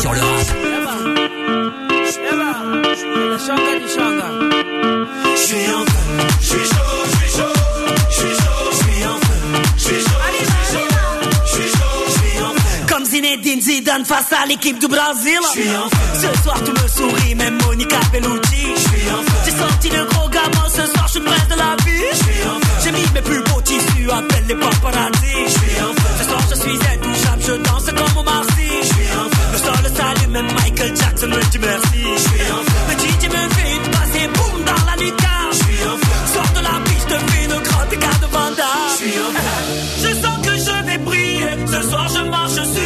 sur le rap. Je suis en je suis chaud, je suis chaud, je suis chaud, je suis en feu, je suis chaud, je suis chaud, en feu. Comme Zinedine Zidane face à l'équipe du Brésil. Ce soir tout me sourit, même Monica Bellucci. Je. J'ai sorti le gros marche, marche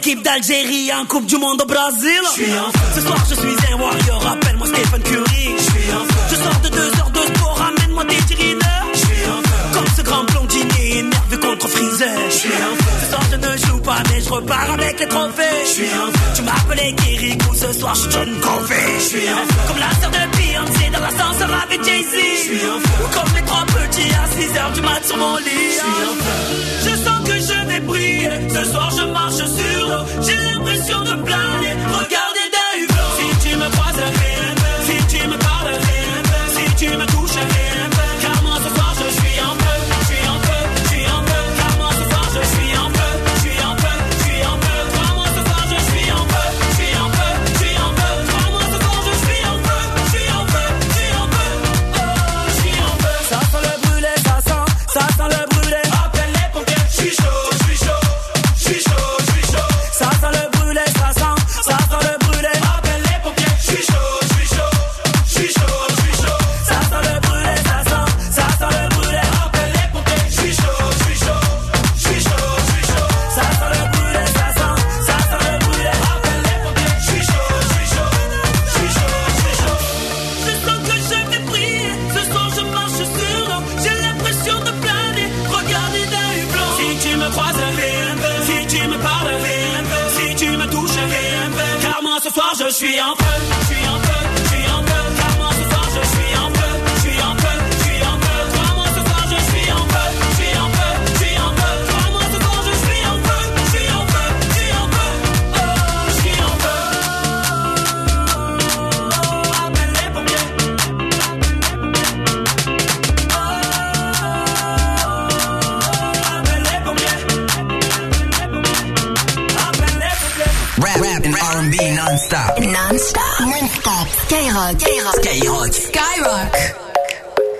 l'équipe d'Algérie en Coupe du Monde au Brésil. Ce soir, je suis un warrior. Rappelle-moi Stephen Curry. J'suis un je sors de deux heures de sport. Ramène-moi des cheerleaders. Comme ce grand blondinier énervé contre Freezer. J'suis un Ce soir, je ne joue pas, mais je repars avec les trophées. J'suis un Tu m'appelais Kirikou. Ce soir, je John Covey. J'suis un Comme la sœur de Beyoncé dans l'ascenseur avec Jay-Z. Ou comme les trois petits à 6 heures du mat sur mon lit. J'suis un soir je suis en feu, je suis en feu. rap and R&B non-stop. Non-stop. Non-stop. Skyrock. Skyrock. Skyrock. Skyrock.